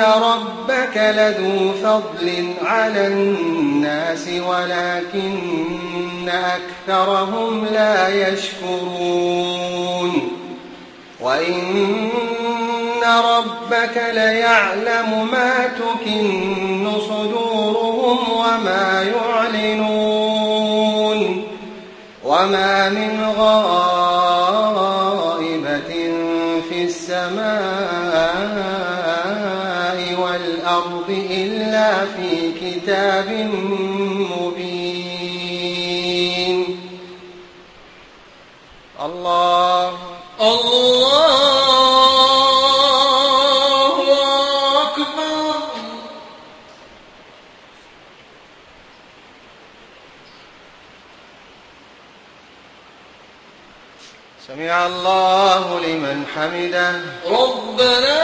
ربك لذو فضل على الناس ولكن أكثرهم لا يشكرون وإن ربك ليعلم ما تكن صدورهم وما يعلنون وما من غائبة الأرض إلا في كتاب مبين. الله. الله أكبر. سمع الله لمن حمده. ربنا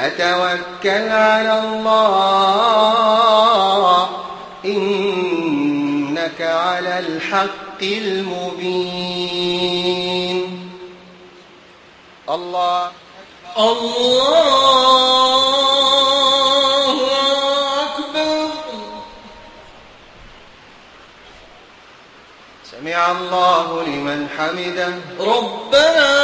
فتوكل على الله. إنك على الحق المبين. الله الله أكبر. سمع الله لمن حمده. ربنا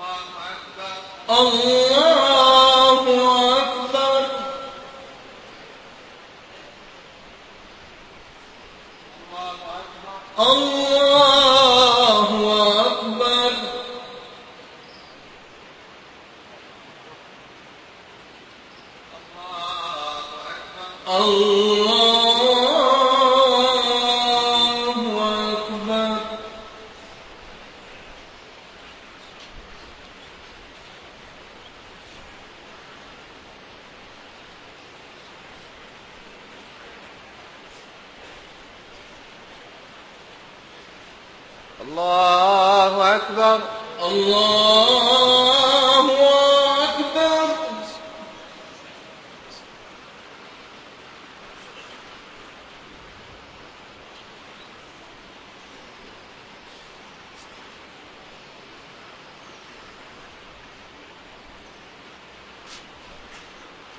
الله أكبر. الله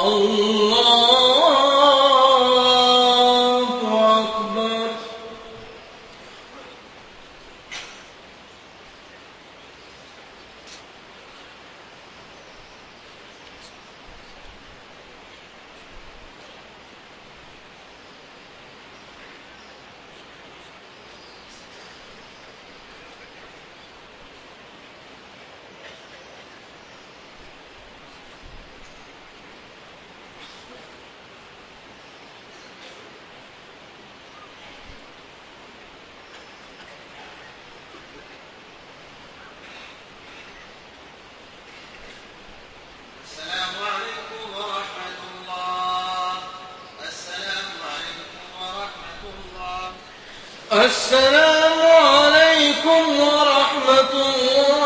الله أكبر السلام عليكم ورحمة الله السلام عليكم ورحمة الله السلام عليكم ورحمة الله.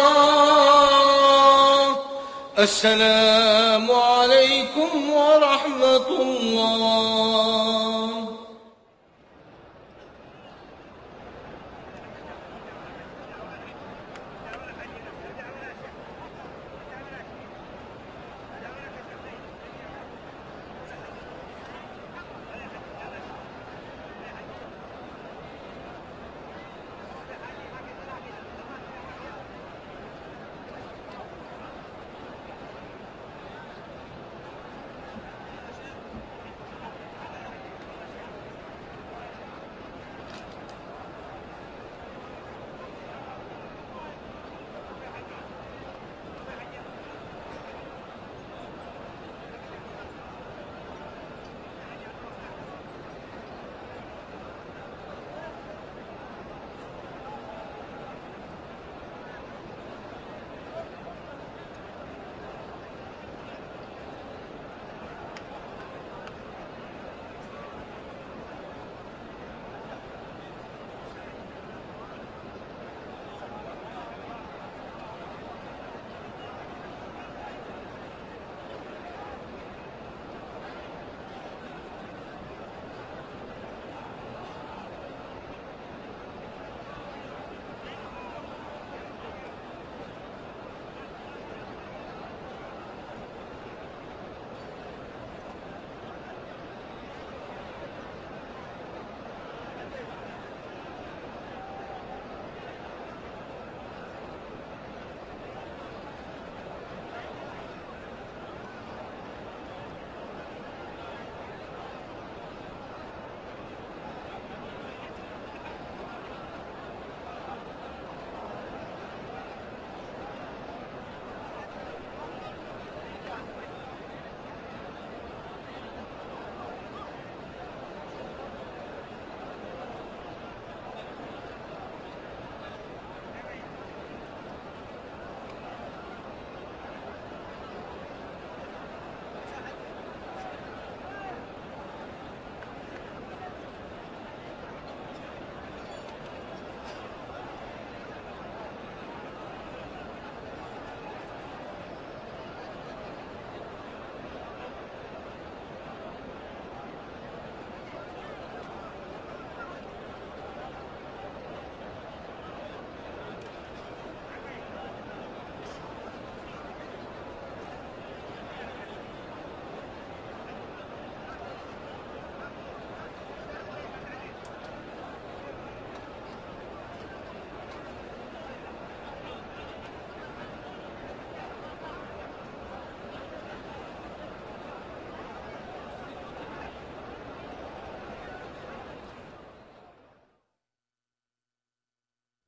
السلام عليكم ورحمة الله.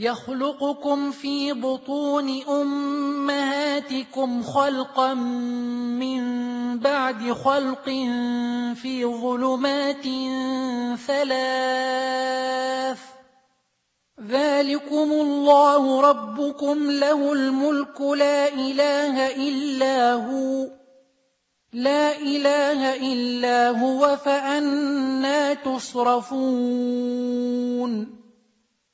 يخلقكم في بطون أمهاتكم خلقا من بعد خلق في ظلمات ثلاث. ذلكم الله ربكم له الملك لا إله إلا هو لا إله إلا هو فأنا تصرفون.